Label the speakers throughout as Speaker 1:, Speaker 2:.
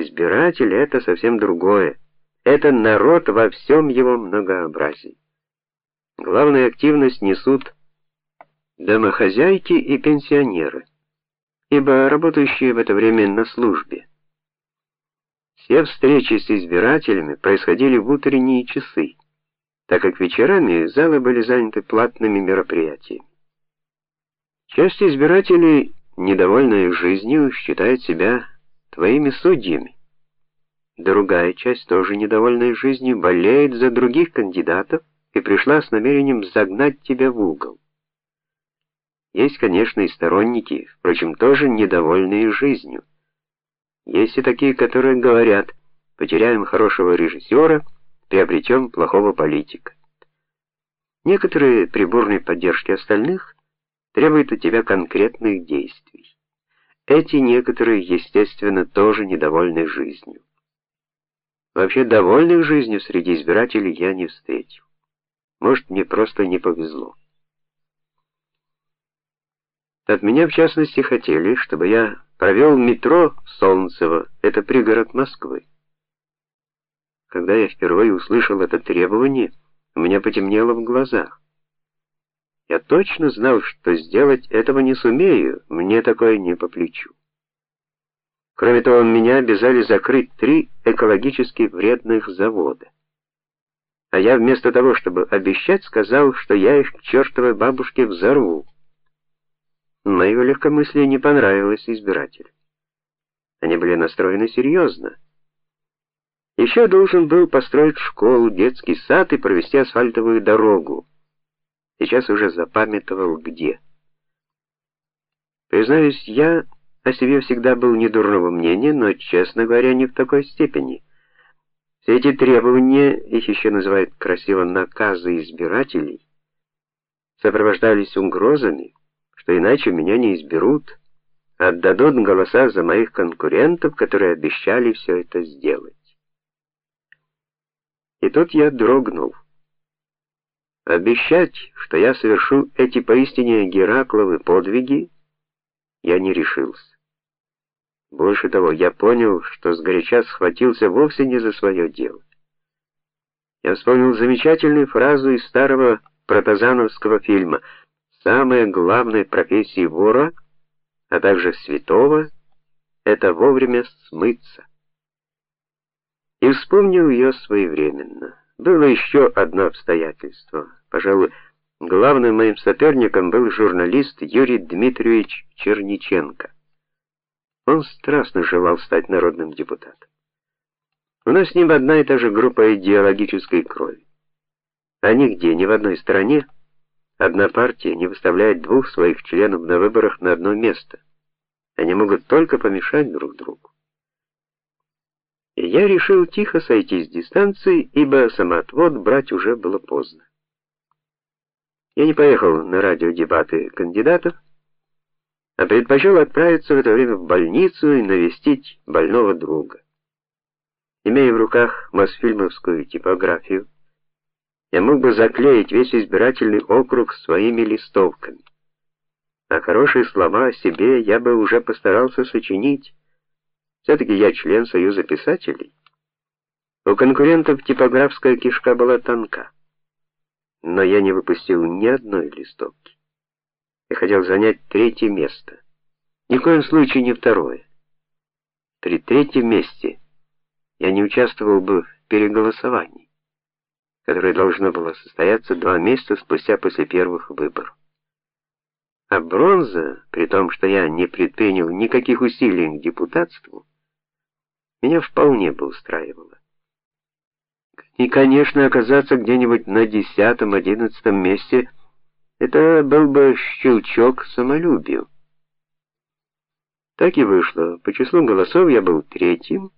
Speaker 1: Избиратель это совсем другое. Это народ во всем его многообразии. Главную активность несут домохозяйки и пенсионеры, ибо работающие в это время на службе. Все встречи с избирателями происходили в утренние часы, так как вечерами залы были заняты платными мероприятиями. Часть избирателей, недовольная жизнью, считает себя твоими судьями. Другая часть, тоже недовольная жизнью, болеет за других кандидатов и пришла с намерением загнать тебя в угол. Есть, конечно, и сторонники, впрочем, тоже недовольные жизнью. Есть и такие, которые говорят: потеряем хорошего режиссера, приобретем плохого политика. Некоторые при бурной поддержке остальных требуют от тебя конкретных действий. Эти некоторые, естественно, тоже недовольны жизнью. Вообще довольных жизнью среди избирателей я не встретил. Может, мне просто не повезло. От меня в частности хотели, чтобы я провел метро Солнцево, это пригород Москвы. Когда я впервые услышал это требование, у меня потемнело в глазах. Я точно знал, что сделать этого не сумею, мне такое не по плечу. Кроме того, меня обязали закрыть три экологически вредных завода. А я вместо того, чтобы обещать, сказал, что я их к чертовой бабушке взорву. Мое легкомыслие не понравилось избирателям. Они были настроены серьезно. Еще должен был построить школу, детский сад и провести асфальтовую дорогу. Сейчас уже запамятовал где. Признаюсь, я о себе всегда был недурного мнения, но, честно говоря, не в такой степени. Все эти требования, их еще называют красиво наказы избирателей, сопровождались угрозами что иначе меня не изберут, отдадут голоса за моих конкурентов, которые обещали все это сделать. И тут я дрогнул. Обещать, что я совершу эти поистине Геракловы подвиги, я не решился. Больше того, я понял, что сгоряча схватился вовсе не за свое дело. Я вспомнил замечательную фразу из старого протазановского фильма Самая главная профессия вора, а также святого это вовремя смыться. И вспомнил ее своевременно. Было еще одно обстоятельство. Пожалуй, главным моим соперником был журналист Юрий Дмитриевич Черниченко. Он страстно желал стать народным депутатом. У нас с ним одна и та же группа идеологической крови. А нигде, ни в одной стране Одна партия не выставляет двух своих членов на выборах на одно место. Они могут только помешать друг другу. И я решил тихо сойти с дистанции, ибо самоотвод брать уже было поздно. Я не поехал на радиодебаты кандидатов, а предпочел отправиться в это время в больницу и навестить больного друга. Имея в руках Мосфильмовскую типографию, я мог бы заклеить весь избирательный округ своими листовками. А хорошие слова о себе я бы уже постарался сочинить. все таки я член Союза писателей. У конкурентов типографская кишка была тонка. Но я не выпустил ни одной листовки. Я хотел занять третье место. Ни в коем случае не второе. При третьем месте я не участвовал бы в переголосовании которое должно было состояться два месяца спустя после первых выборов. А бронза, при том, что я не предпринял никаких усилий к депутатству, меня вполне бы устраивало. И, конечно, оказаться где-нибудь на десятом-одиннадцатом месте это был бы щелчок самолюбию. Так и вышло. По числу голосов я был третьим,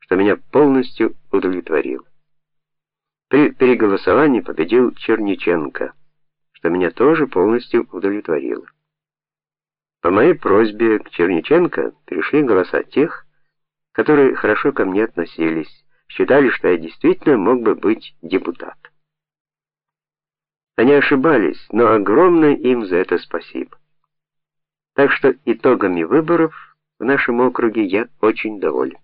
Speaker 1: что меня полностью удовлетворило. При переголосовании победил Черниченко, что меня тоже полностью удовлетворило. По моей просьбе к Черниченко пришли голоса тех, которые хорошо ко мне относились, считали, что я действительно мог бы быть депутатом. Они ошибались, но огромное им за это спасибо. Так что итогами выборов в нашем округе я очень доволен.